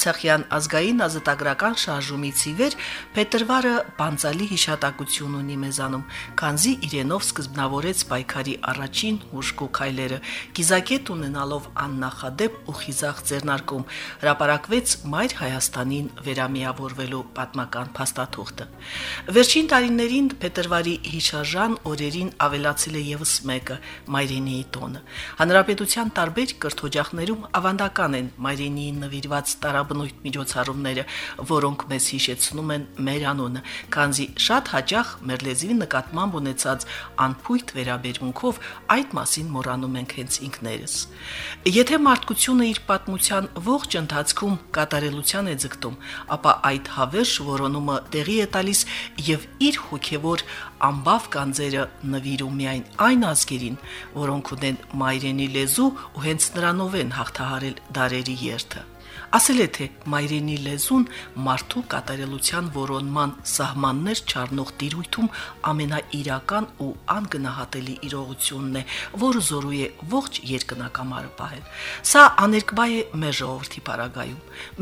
Արցախյան ազգային ազատագրական շարժումից ի վեր Փետրվարը բանցալի հիշատակություն ունի մեզանում, քանզի իրենով սկզբնավորեց պայքարի առաջին հուշկու քայլերը, գիզակետ ունենալով աննախադեպ ու խիզախ ձեռնարկում, հրապարակվեց Մայր Հայաստանին վերամիավորվելու պատմական փաստաթուղթը։ Վերջին տարիներին Փետրվարի հիշարժան օրերին ավելացել է եւս մեկը՝ Մայրենիի տոնը։ Հանրապետության տարբեր կրթօջախներում ավանդական են Մայրենիին նվիրված տարա տարաբնույթ միջոցառումները, որոնք մեզ հիշեցնում են մեր անունը, քանզի շատ հաճախ մեր լեզվի նկատմամբ ունեցած անփույթ վերաբերմունքով այդ մասին մոռանում ենք հենց ինքներս։ Եթե մարդկությունը իր պատմության ողջ ընթացքում կատարելության է ձգտում, ապա այդ հավերժ որոնումը տեղի է տալիս եւ իր հոգեվոր ամբավ կանձերը նվիրում միայն այն ազգերին, որոնք ունեն մայրենի լեզու ու հենց նրանով են հաղթահարել դարերի երթը ասել է թե մայրենի լեզուն մարդու կատարելության որոնման սահմաններ չառնող դիրույթում ամենաիրական ու անգնահատելի իրողությունն է, որը զորու է ողջ երկնակամարը պահել։ Սա աներկբա է մեր ժողովրդի պարագայում։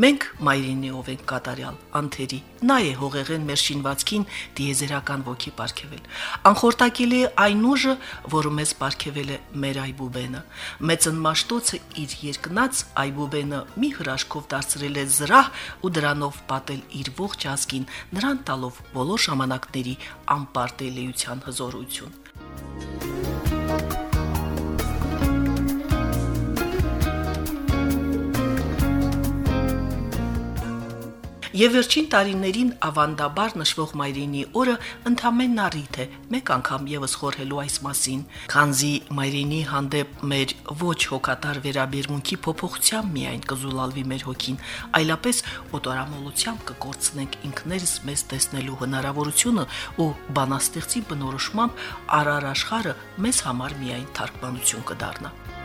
Մենք մայրենիով ենք կատարյալ, անթերի։ Նա է հողեղեն մեր շինվածքին դիեզերական ոգի ապարգևել։ Անխորտակելի է այն ուժը, որը մեզ ապարգևել է մեր այբուբենը։ Մեծն Մաշտոցը իր երկնած այբուբենը մի հրաշքով կերպով դարձրել է զրահ ու դրանով պատել իր ողջ ազգին, նրան տալով բոլոր ժամանակների անպարտելիության հզորություն։ Եվ վերջին տարիներին ավանդաբար նշվող Մայրենի օրը ընդամենն առիթ է մեկ անգամ եւս խորհելու այս մասին, քանզի Մայրենի հանդեպ մեր ոչ հոգատար վերաբերմունքի փոփոխությամբ միայն կզուլալվի մեր հոգին, այլապես օտարամոլությամբ կկորցնենք ինքներս մեզ տեսնելու հնարավորությունը ու բանաստեղծի բնորոշմամբ արար աշխարը մեզ համար միայն թարգմանություն կդառնա։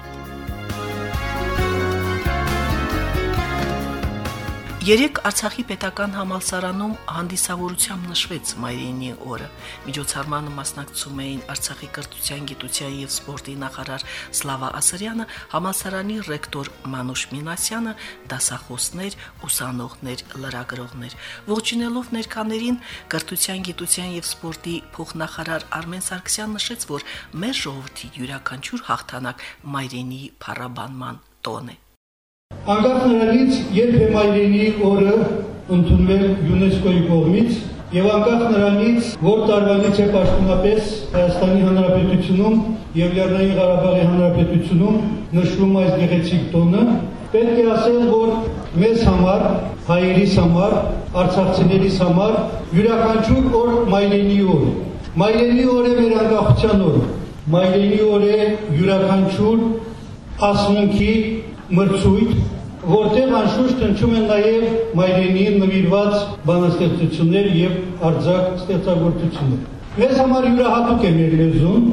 Երեք Արցախի պետական համալսարանում հանդիսավորությամբ նշվեց Մայրենի օրը։ Միջոցառմանը մասնակցում էին Արցախի կրթության, գիտության եւ սպորտի նախարար Սլավա Ասարյանը, համալսարանի ռեկտոր Մանուշ Մինասյանը, դասախոսներ, ուսանողներ, լրագրողներ։ Ողջունելով ներկաներին կրթության, գիտության եւ սպորտի փոխնախարար Արմեն Սարգսյան նշեց, որ մեր ժողովրդի յուրաքանչյուր հաղթանակ Մայրենի փառաբանման տոն է։ Անկախ նրանից, երբ է Մայրենի օրը ընդունվել ՅՈՒՆԵՍԿՕ-ի կողմից եւ անկախ նրանից, որ տարվանից է պաշտոնապես Հայաստանի Հանրապետությունում եւ Լեռնային Ղարաբաղի Հանրապետությունում նշվում այս գեղեցիկ տոնը, պետք է ասել, որ մեզ համար, հայերիս համար, արցախցիներիս համար յուրաքանչյուր օր Մայրենի օր։ Մայրենի օր է մեր անկախության օր։ Մայրենի օր է յուրաքանչյուր ասմունքի մրցույթ, որտեղ անշուշտ հնչում են նաև մայրենիին նվիրված բանաստեղծություններ եւ արձակ ստեղծագործություններ։ Մեզ համար յուրահատուկ է մեր լեզուն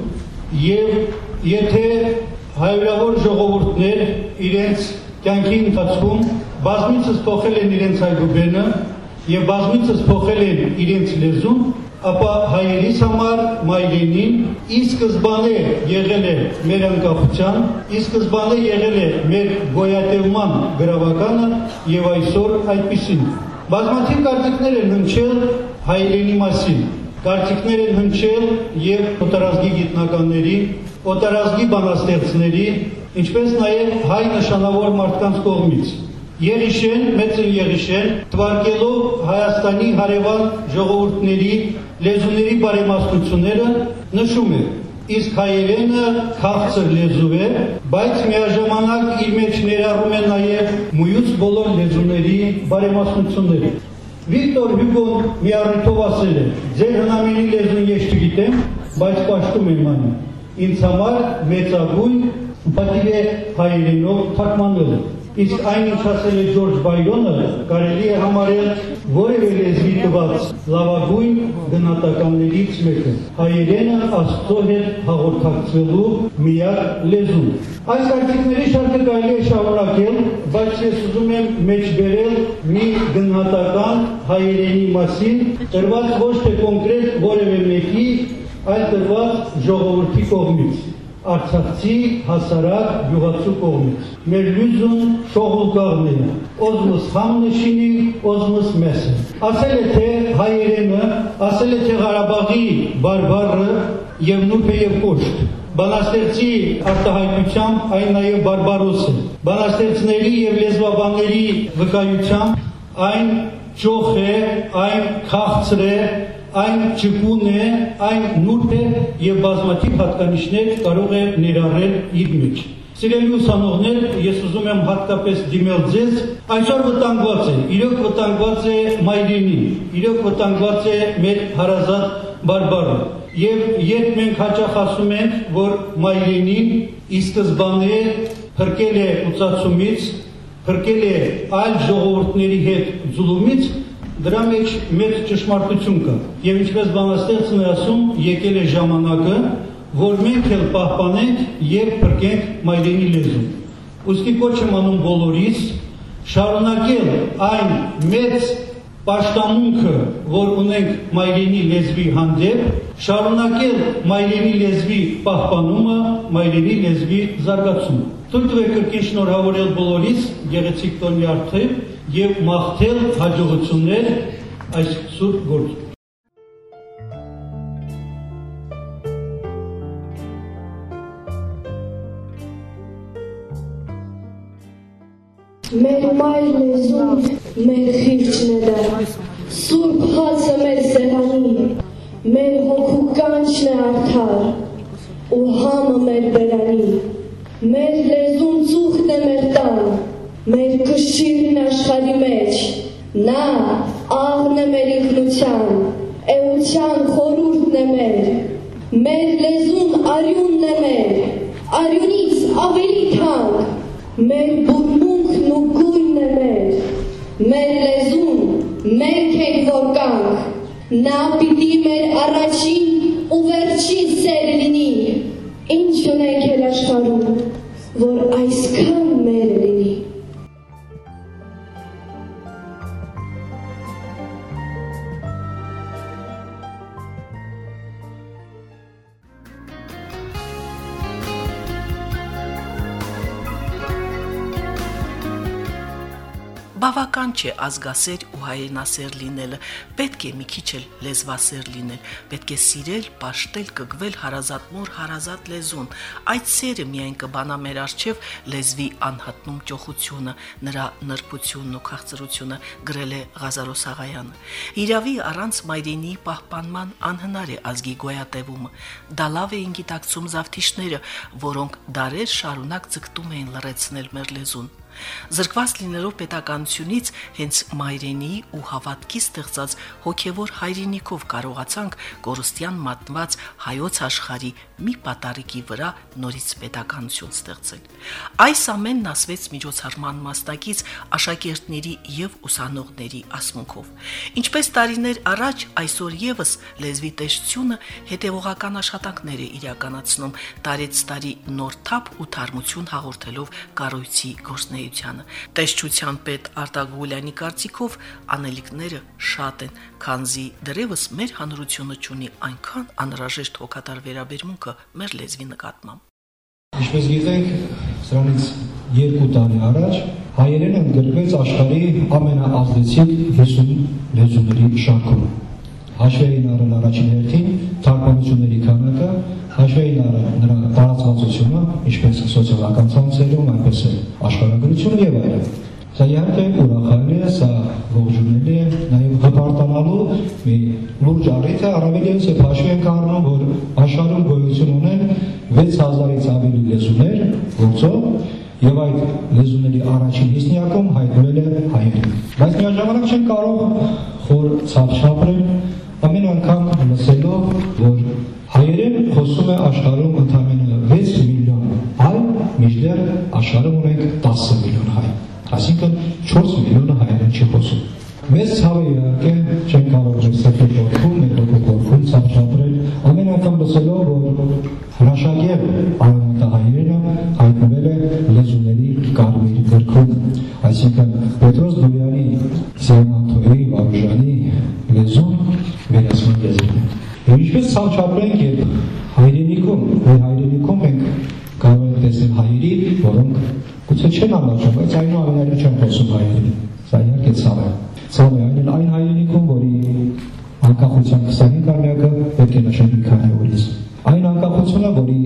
եւ եթե հայրավոր ժողովուրդներ իրենց կյանքի ընթացքում բազմիցս փոխել են իրենց այգուբենը եւ բազմիցս փոխել են իրենց լեզուն, ապա հայերիս համար մայրենին ի սկզբանե եղել է մեր անկախության, ի սկզբանե եղել է մեր գոյատևման գրավականը եւ այսօր այդպեսին։ Բազմաթիվ կարծիքներ են հնչել հայրենի մասին, կարծիքներ են հնչել եւ օտարազգի գիտնականների, օտարազգի բանաստեղծների, ինչպես նաեւ հայ նշանավոր մարդկանց կողմից։ Երիշեն, մեծը Երիշեն, թվարկելով Հայաստանի հարևան ժողովուրդների լեզուների բարեմաստությունները նշում է իսկ հայերենը քաղցր լեզու է, բայց միաժամանակ իր մեջ ներառում է նաև մյուս բոլոր լեզուների բարեմաստությունները։ Վիկտոր Հյուգոն մի առիթով ասել է. «Ձեր հնամենի լեզուն ես չգիտեմ, բայց պաշտում եմ անում։ Ինձ համար մեծագույն պատիվ է հայերենով թարգմանվելը»։ Իսկ այն ինչ ասել է Ջորջ Բայրոնը, կարելի է համարել որևէ լեզվի տված լավագույն գնահատականներից մեկը։ Հայերենը Աստծո հետ հաղորդակցվելու միակ լեզուն։ Այս արտիկների շարքը կարելի է շարունակել, բայց ես ուզում եմ մեջբերել մի գնահատական հայերենի մասին, տրված ոչ թե կոնկրետ որևէ մեկի, այլ տրված ժողովրդի կողմից արցախցի հասարակ յուղացու կողմից։ Մեր լույզուն շողուկաղները, ոզմս համնշինի, ոզմս մեսը։ Ասել է թե հայերենը, ասել է թե Ղարաբաղի բարբարը եւ նուրբ է եւ կոշտ։ Բանաստեղծի արտահայտությամբ այն նաև բարբարոս է։ Բանաստեղծների եւ լեզվաբանների վկայությամբ այն ճոխ է, այն քաղցր է, այն ճկուն է, այն նուրբ է եւ բազմաթիվ հատկանիշներ կարող է ներառել իր մեջ։ Սիրելի ուսանողներ, ես ուզում եմ հատկապես դիմել ձեզ, այսօր վտանգված է, իրոք վտանգված է մայրենին, իրոք վտանգված է մեր հարազատ բարբարը։ Եվ երբ մենք հաճախ ասում ենք, որ մայրենին ի սկզբանե փրկել է ուսացումից, փրկել է այլ ժողովուրդների հետ զուլումից, Դրա մեջ մեծ ճշմարտություն կա։ Եվ ինչպես բանաստեղծն է ասում, եկել է ժամանակը, որ մենք էլ պահպանենք եւ փրկենք մայրենի լեզուն։ Ուստի կոչ եմ անում բոլորիս շարունակել այն մեծ պաշտամունքը, որ ունենք մայրենի լեզվի հանդեպ, շարունակել մայրենի լեզվի պահպանումը, մայրենի լեզվի զարգացումը։ Թույլ տվեք կրկին շնորհավորել բոլորիս գեղեցիկ տոնի արթիվ եւ մաղթել հաջողություններ այս սուրբ գործում։ Մեր մայր լեզուն, մեր խիրջն է դա, սուրբ հացը մեր սեղանի, մեր հոգու կանչն է արդար, ու համը մեր բերանի, մեր լեզուն ծուխտ է մեր տան, մեր կշիրն աշխարի մեջ, նա աղն է մեր ինքնության, էության խորուրդն է մեր, մեր լեզուն արյունն է մեր, արյունից ավելի թանկ, մեր բուրմունքն ու գույնն է մեր, մեր լեզուն, մենք ենք որ կանք, նա պիտի մեր առաջին ու վերջին սեր լինի, չէ ազգասեր ու հայրենասեր լինելը, պետք է մի քիչ էլ լեզվասեր լինել, պետք է սիրել, պաշտել, կգվել հարազատ մոր, հարազատ լեզուն։ Այդ սերը միայն կբանա մեր արչև լեզվի անհատնում ճոխությունը, նրա նրբությունն ու քաղցրությունը գրել է Ղազարոս Աղայանը։ Իրավի առանց մայրենի պահպանման անհնար է ազգի գոյատևումը։ Դա լավ էին գիտակցում զավթիչները, որոնք դարեր շարունակ ձգտում էին լրացնել մեր լեզուն։ Զրկված լինելով պետականությունից հենց մայրենի ու հավատքի ստեղծած հոգևոր հայրենիքով կարողացանք կորստյան մատնված հայոց աշխարի մի պատարիկի վրա նորից պետականություն ստեղծել։ Այս ամենն ասվեց միջոցառման մասնակից աշակերտների եւ ուսանողների ասմունքով։ Ինչպես տարիներ առաջ, այսօր եւս լեզվի տեսությունը հետևողական աշխատանքներ է իրականացնում տարեց տարի նոր թափ ու թարմություն հաղորդելով կառույցի գործնեի գոյությանը։ Տեսչության պետ Արտագուլյանի կարծիքով անելիքները շատ են, քանզի դրևս մեր հանրությունը ունի այնքան անհրաժեշտ հոգատար վերաբերմունքը մեր լեզվի նկատմամբ։ Ինչպես գիտենք, սրանից երկու տարի առաջ հայերենը ընդգրկվեց աշխարհի ամենաազդեցիկ 50 լեզուների շարքում։ Հաշվային առել առաջին հերթին թարգմանությունների քանակը, հաշվային առել նրա տարածվածությունը, ինչպես սոցիալական ցանցերում, այնպես էլ աշխարհագրությունը եւ այլն։ Սա իհարկե ուրախալի է, սա ողջունելի է, նաև հպարտանալու մի լուրջ առիթ է, առավել ևս է հաշվի ենք առնում, որ աշխարհում գոյություն ունեն 6000-ից ավելի լեզուներ, գործով, եւ այդ լեզուների առաջին հիսնյակում հայտնվել է հայերեն։ Բայց միաժամանակ չեն կարող խոր ցավ շապրել ամեն անգամ լսելով, որ հայերեն խոսում է աշխարհում ընդամենը 6 միլիոն հայ, մինչդեռ աշխարհում ունենք 10 միլիոն հայ։ Այսինքն 4 միլիոնը հայերեն չի խոսում։ Մեծ ցավը իհարկե չեն կարող ռեսեպտի այն հայրենիքում, որի անկախության 25-ամյակը պետք է նշենք օրից։ Այն անկախությունը, որի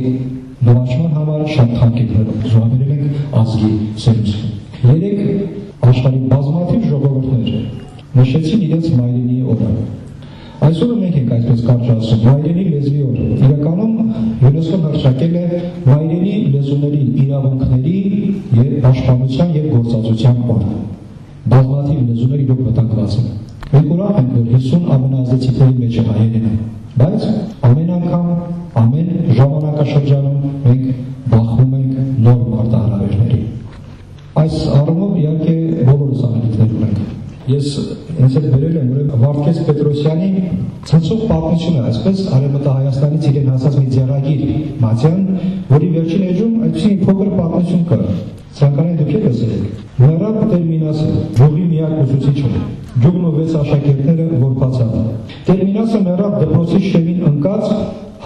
նվաճման համար շատ թանկիկներով զոհաբերել ենք ազգի սերուցքը։ Երեք աշխարհի բազմաթիվ ժողովուրդներ նշեցին իրենց մայրենի օրը։ Այսօրը մենք ենք այսպես կարճ ասում, մայրենի լեզվի օր։ Իրականում ՅՈՒՆԵՍԿՕ-ն հրճակել է մայրենի լեզուների իրավունքների եւ պաշտպանության եւ գործածության օր բազմաթիվ լեզուներ իրոք վտանգված են։ Մենք ուրախ ենք, որ 50 ամենազդեցիկների մեջ է հայերենը, բայց ամեն անգամ, ամեն ժամանակաշրջանում մենք բախվում ենք նոր մարտահրավերների։ Այս առումով իհարկե բոլորս անելիքներ ունենք։ Ես ինձ հետ վերել եմ ուրեմն Վարդգես Պետրոսյանի ցնցող պատմությունը, այսպես Արևմտա Հայաստանից իրեն հասած մի ձեռագիր Մատյան, որի վերջին էջում այդպիսի փոքր պատմություն կա։ Ցանկանում դուք եք եք։ Լարապ Տերմինասը ջուղի միակ ուսուցիչը։ Ջուղն ու վեց աշակերտները որբացան։ Տերմինասը մեռավ դպրոցի շեմին ընկած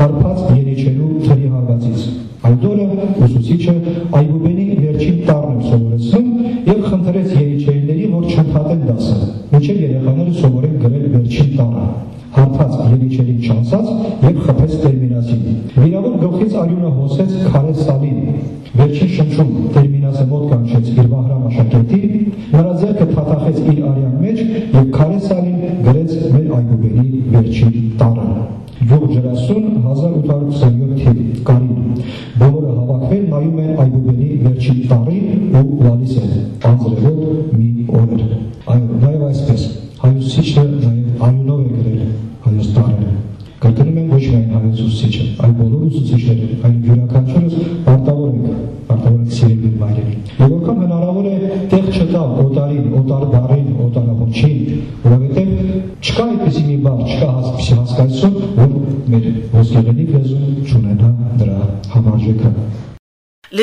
հարբած երիչելու թրի հարվածից։ Այդ օրը ուսուցիչը Այբուբենի վերջին տառն էր սովորեցնում եւ խնդրեց երիչերների, որ չընդհատեն դասը։ Մինչև երեխաները սովորեն գրել վերջին տառը հարթած երիչերին չանցած եւ խփեց տերմինասին։ Վիրավոր գլխից արյունը հոսեց քարե սալին։ Վերջին շնչում տերմինասը մոտ կանչեց իր վահրամ աշակերտի, նրա ձեռքը թաթախեց իր արյան մեջ եւ քարե սալին գրեց մեր այգուբերի վերջին տառը։ Գյուղ ջրասուն 1827 թիվ կարին բոլորը հավաքվել նայում են այգուբերի վերջին տառին ու լալիս են անձրևոտ մի օրեր այո նաև այսպես հայուսիչը նաև անունով է գրել հայոց տառերը կրկնում եմ ոչ միայն հայոց ուսուցիչը այլ բոլոր ուսուցիչները այլ յուրաքանչյուրս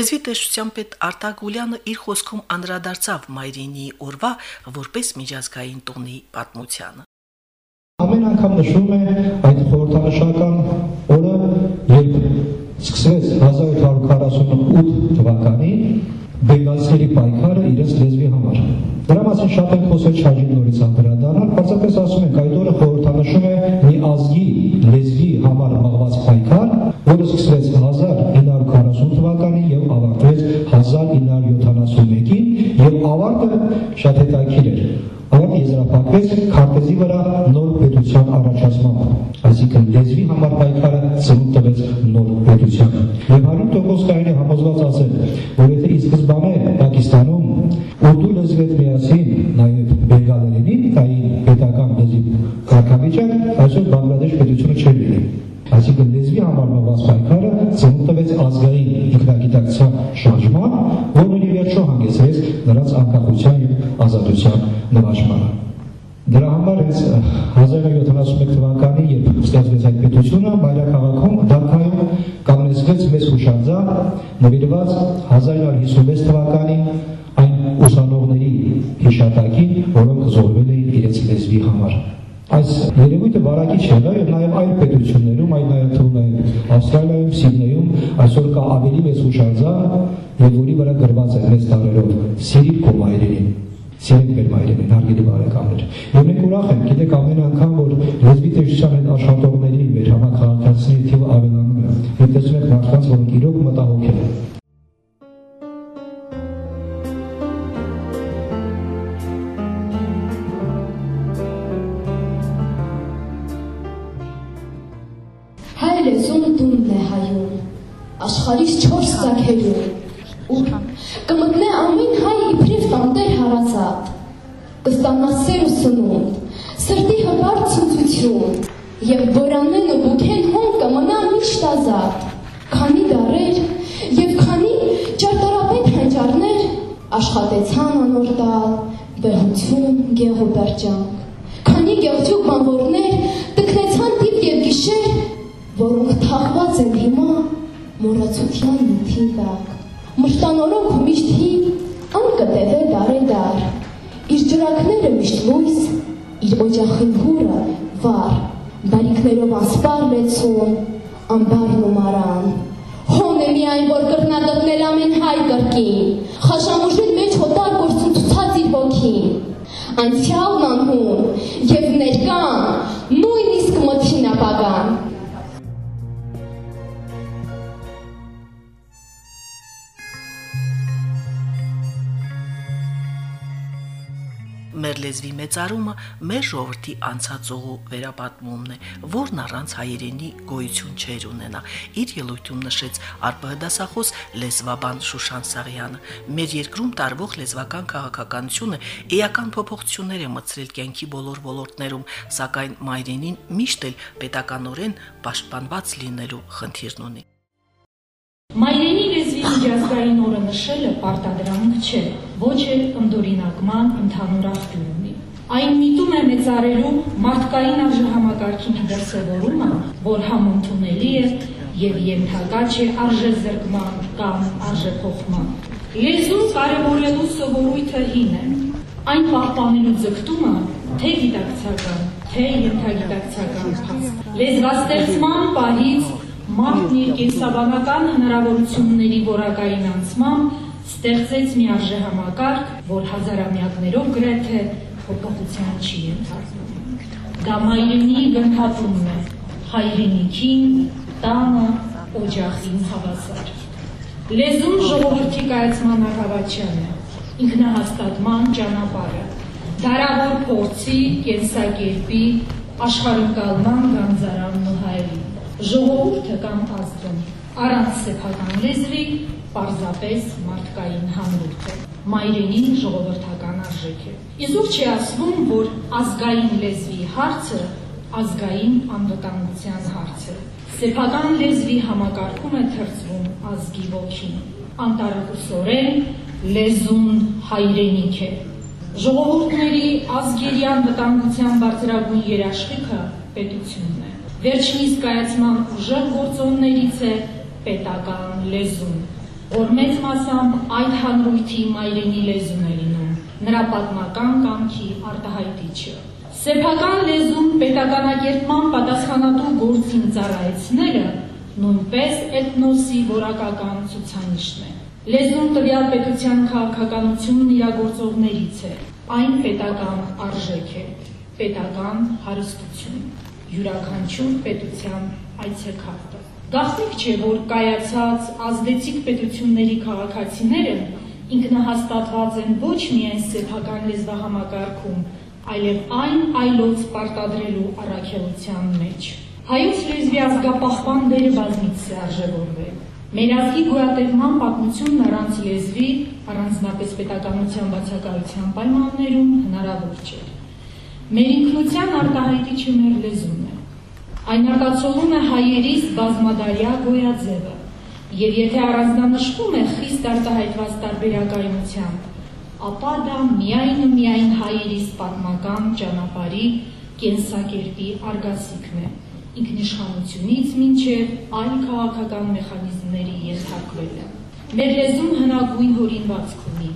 Լեզվի տեսչության պետ Արտակ Գուլյանը իր խոսքում անդրադարձավ Մայրենի օրվա որպես միջազգային տոնի պատմությանը։ Ամեն անգամ նշում է այդ խորհրդանշական օրը, երբ սկսվեց 1848 թվականին բենգալցիների պայքարը իրենց լեզվի համար։ Դրա մասին շատ են խոսել Չաջի նորից անդրադառնալ, բացապես ասում ենք, այդ օրը համար հենց 1971 թվականին, երբ ստեղծվեց այդ պետությունը, Բայրաքաղաքում Դարքայում կանգնեցվեց մեծ հուշարձան, նվիրված 1956 թվականին այն ուսանողների հիշատակին, որոնք զոհվել էին իրենց լեզվի համար։ Այս երևույթը վարակիչ եղավ եւ նաեւ այլ պետություններում, այլ նաեւ թվում Ավստրալիայում, Սիդնեյում այսօր կա ավելի մեծ հուշարձան եւ որի վրա գրված է մեծ տարերով Սիրիկ քո մայրենին Սիրեք մեր մայրենին, հարգելի բարեկամներ։ Եվ մենք ուրախ ենք, գիտեք ամեն անգամ, որ լեզվի տեսչության հետ աշխատողների մեր համակարգացիների թիվը ավելանում է։ Եվ տեսնում եք մարդկանց, որոնք իրոք մտահոգ են։ Հայ լեզուն տունն է հայուն, աշխարհից չորս ծագերում, ու կմտնե ամեն տանտեր հարազատ, կստանա սեր ու սնունդ, սրտի հպար ցնծություն, եւ բորանեն ու բուքեն հոն կմնա միշտ ազատ, քանի դարեր եւ քանի ճարտարապետ հանճարներ աշխատեցան անոր տալ, բեղություն, գեղոբերջանք։ Քանի գեղջուկ բանվորներ տկնեցան դիպ եւ գիշեր, որոնք թաղված են հիմա մորացության նյութին տակ։ Մշտանորոք միշտ հին, ան կտևե դարեդար, իր ջրակները միշտ լույս, իր օջախին հուրը վար, բարիքներով ասպար լեցում, ամբարն ու մարան։ Հոն է միայն, որ կրնադոտնել ամեն հայ կրկին, խաշամուժին մեջ հոտար գործում ցուցած իր ոգին։ Անցյալն անհուն եւ ներկան նույնիսկ մթին լեզվի մեծարումը մեր ժողովրդի անցածողու վերապատմումն է, որն առանց հայերենի գոյություն չեր ունենա։ Իր ելույթում նշեց ԱՌՊՀ դասախոս լեզվաբան Շուշան Սաղյանը։ Մեր երկրում տարվող լեզվական քաղաքականությունը էական փոփոխություններ է մտցրել կյանքի բոլոր ոլորտներում, սակայն մայրենին միշտ էլ պետականորեն պաշտպանված լինելու խնդիրն ունի։ Մայրենի լեզվի միջազգային օրը նշելը պարտադրանք չէ, ոչ էլ ընդօրինակման ընդհանուր աղբյուր ունի։ Այն միտում է մեծարելու մարդկային արժեհամակարգի դրսևորումը, որ համընդունելի է եւ ենթակա չէ արժեզրկման կամ արժեփոխման։ Լեզուն կարևորելու սովորույթը հին է։ Այն պահպանելու ձգտումը թե գիտակցական, թե ենթագիտակցական փաստ։ Լեզվաստեղծման պահից մարդն իր կենսաբանական հնարավորությունների որակային անցմամբ ստեղծեց մի արժեհամակարգ, որ հազարամյակներով գրեթե փոփոխության չի ենթարկվում։ Դա մայրենի գնահատումն է, հայրենիքին, տանը, օջախին հավասար։ Լեզուն ժողովրդի կայացման առավաչյան է, ինքնահաստատման ճանապարհը, դարավոր փորձի, կենսակերպի, աշխարհընկալման գանձարանն ու հայրենի ժողովուրդը կամ ազգում առանց սեփական լեզվի պարզապես մարդկային հանրույթ է մայրենին ժողովրդական արժեք է իզուր չի ասվում որ ազգային լեզվի հարցը ազգային անվտանգության հարց է սեփական լեզվի համակարգում է թրծվում ազգի ոգին անտարակուսորեն լեզուն հայրենիք է ժողովուրդների ազգերի անվտանգության բարձրագույն երաշխիքը պետությունն է Վերջինիս կայացման ուժեղ գործոններից է պետական լեզուն, որ մեծ մասամբ այդ հանրույթի մայրենի լեզուն է լինում, նրա պատմական կամքի արտահայտիչը։ Սեփական լեզուն պետականակերտման պատասխանատու գործին ծառայեցնելը նույնպես էթնոսի որակական ցուցանիշն է։ Լեզուն տվյալ պետության քաղաքականությունն իրագործողներից է։ Այն պետական արժեք է, պետական հարստություն յուրաքանչյուր պետության այցեքարտը։ Գաղտնիք չէ, որ կայացած ազդեցիկ պետությունների քաղաքացիները ինքնահաստատված են ոչ միայն սեփական լեզվահամակարգում, այլև այն այլոց պարտադրելու առաքելության մեջ։ Հայոց լեզվի ազգապահպան դերը բազմից արժևորվել։ Մեր ազգի գոյատևման պատմությունն առանց լեզվի, առանձնապես պետականության բացակայության պայմաններում հնարավոր չէ։ Մեր ինքնության արտահայտիչը մեր լեզուն է։ Այն արտացոլում է հայերիս բազմադարյա գոյաձևը, եւ եթե առանձնանշվում է խիստ արտահայտված տարբերակայնությամբ, ապա դա միայն ու միայն հայերիս պատմական ճանապարհի կենսակերպի արգասիքն է ինքնիշխանությունից մինչև այլ քաղաքական մեխանիզմների ենթարկվելը։ Մեր լեզուն հնագույն հորինվածք ունի,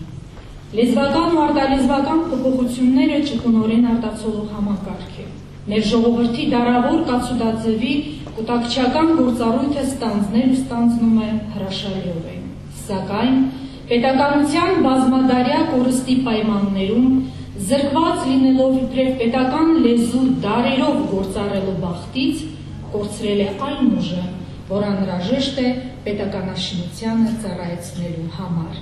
Լեզվական ու արտալեզվական փոփոխությունները ճկունորեն արտացոլող համակարգ է։ Մեր ժողովրդի դարավոր կացուդաձևի կուտակչական գործառույթը ստանձնել ու ստանձնում է հրաշալիորեն։ Սակայն պետականության բազմադարյա կորստի պայմաններում զրկված լինելով իբրև պետական լեզու դարերով գործառելու բախտից կորցրել է այն ուժը, որ անհրաժեշտ է պետականաշինությանը ծառայեցնելու համար։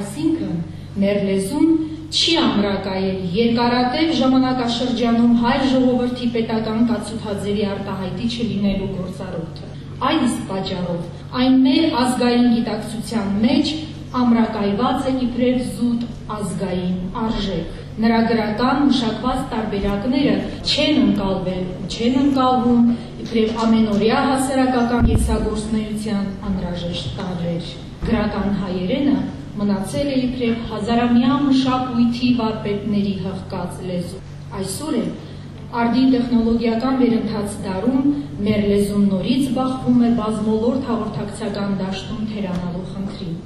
Այսինքն Մեր լեզուն չի ամրակայել երկարատև ժամանակաշրջանում հայ ժողովրդի պետական կացութաձևի արտահայտիչը լինելու գործառույթը։ Այդ իսկ պատճառով այն մեր ազգային գիտակցության մեջ ամրակայված է իբրև զուտ ազգային արժեք։ Նրա գրական մշակված տարբերակները չեն ընկալվել ու չեն ընկալվում իբրև ամենօրյա հասարակական կենսագործնեության անհրաժեշտ տարրեր։ Գրական հայերենը մնացել է իբրև հազարամյա մշակույթի վարպետների հղկած լեզու։ Այսօր է արդի տեխնոլոգիական վերընթաց դարում մեր լեզուն նորից բախվում է բազմոլորտ հաղորդակցական դաշտում թերանալու խնդրին։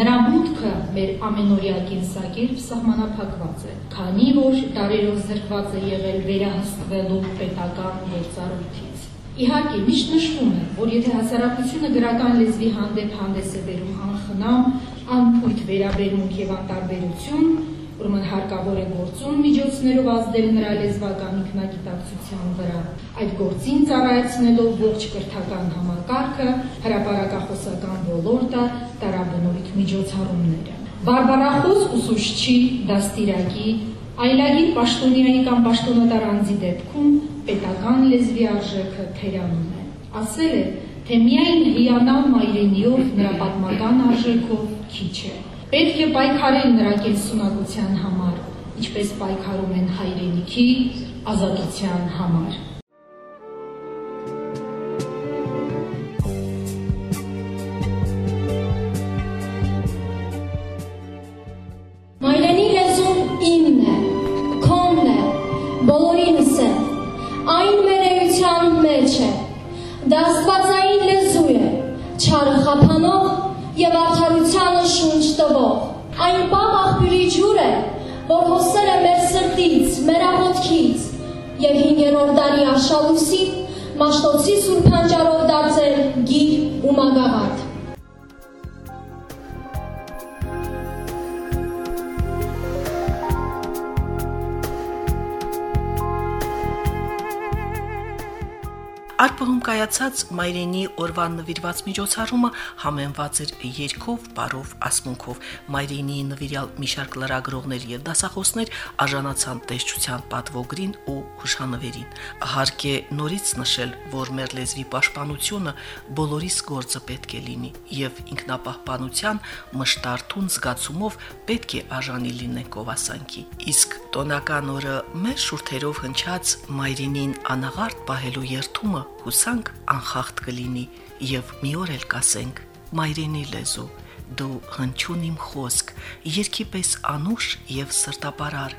Նրա մուտքը մեր ամենօրյա կենսակերպ սահմանափակված է, քանի որ տարերով զրկված է եղել վերահսկվելու պետական գործառույթից։ Իհարկե, միշտ նշվում է, որ եթե հասարակությունը գրական լեզվի հանդեպ հանդես է բերում անխնամ, անփույթ վերաբերմունք եւ անտարբերություն, ուրեմն հարկավոր է գործուն միջոցներով ազդել նրա լեզվական ինքնագիտակցության վրա։ Այդ գործին ծառայեցնելով ողջ կրթական համակարգը, հրապարակախոսական ոլորտը, տարաբնորիկ միջոցառումները։ Բարբարախոս ուսուցչի, դաստիարակի, այլագիր պաշտոնյայի կամ պաշտոնատար անձի դեպքում պետական լեզվի արժեքը թերանում է։ Ասել է, թե միայն հիանալ մայրենիով նրա պատմական արժեքով քիչ է։ Պետք է պայքարել նրա կենսունակության համար, ինչպես պայքարում են հայրենիքի ազատության համար։ Մաշտոցի Սուրբ Հանճարով դարձել գիր ու մագաղարդ։ Կայացած Մայրենի օրվան նվիրված միջոցառումը համենված էր երկով, բարով, ասմունքով։ Մայրենի նվիրյալ մի շարք լրագրողներ եւ դասախոսներ արժանացան տեսչության պատվոգրին ու հուշանվերին։ Հարկ է նորից նշել, որ մեր լեզվի պաշտպանությունը բոլորիս գործը պետք է լինի եւ ինքնապահպանության մշտարթուն զգացումով պետք է արժանի լինենք ովասանքի։ Իսկ տոնական օրը մեր շուրթերով հնչած Մայրենին անաղարտ պահելու երթումը հուսանք անխախտ կլինի եւ մի օր էլ կասենք մայրենի լեզու դու հնչուն իմ խոսք երկի պես անուշ եւ սրտապարար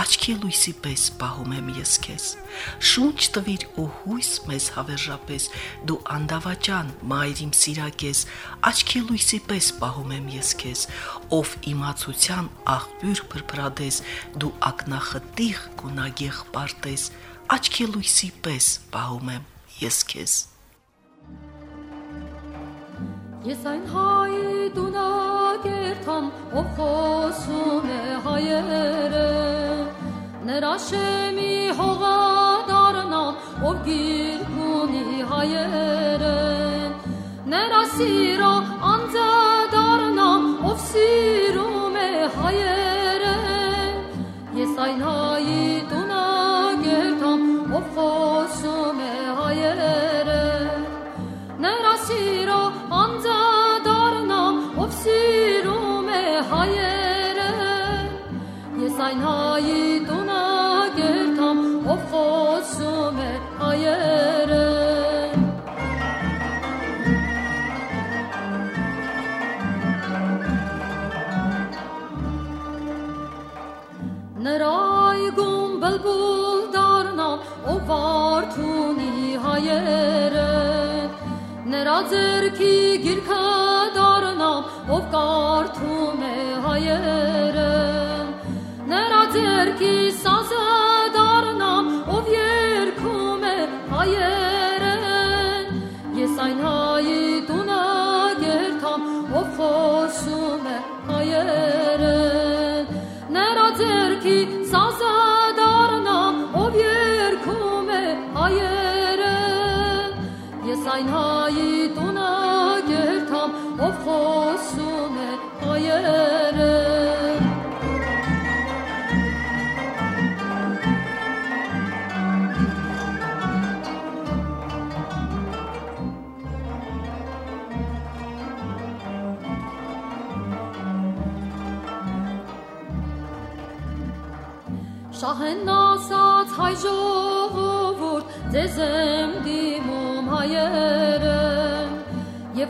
աչքի լույսի պես պահում եմ ես քեզ շունչ տվիր ու հույս մեզ հավերժապես դու անդավաճան մայր իմ սիրակես աչքի լույսի պես պահում եմ ես քեզ ով իմացության աղբյուր փրփրադես դու ակնախտիղ գունագեղ պարտես աչքի լույսի պես պահում եմ ես քեզ Ես այն հայի տունակերթամ, ով խոսում է հայերը, նրա շեմի հողադարնամ, ով գիրք ունի հայերը, նրա սիրո անձը դարնամ, ով սիրում է հայերը, ես այն հայի ես այն հայի տունը գերթամ, ով խոսում է հայերը։ Շահեն ասաց հայ ժողովուրդ, ձեզ եմ դիմում հայերը, Եվ որ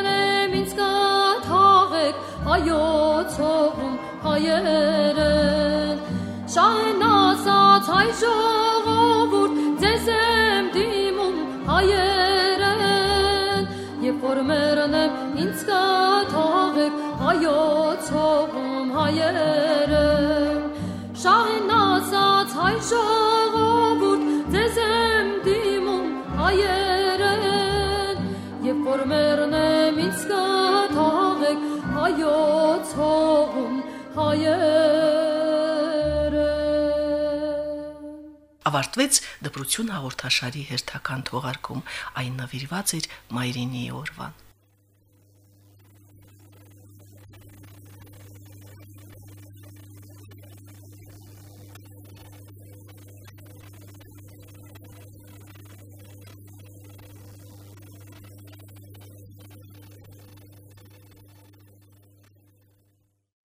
մերն եմ ինձ կթաղեք, հայոց հողում հայերեն շահեն ասած հայ ժողովուրդ ձեզ եմ դիմում հայերեն Եվ որ մերնեմ ինձ կթողեք հայոց հողում հայերեն շահեն ասած հայ ժողովուրդ որ մերնեմ ինձ կթողեք հայոց հողում հայերեն Ավարտվեց դպրություն հաղորդաշարի հերթական թողարկում, այն նվիրված էր Մայրենիի օրվան։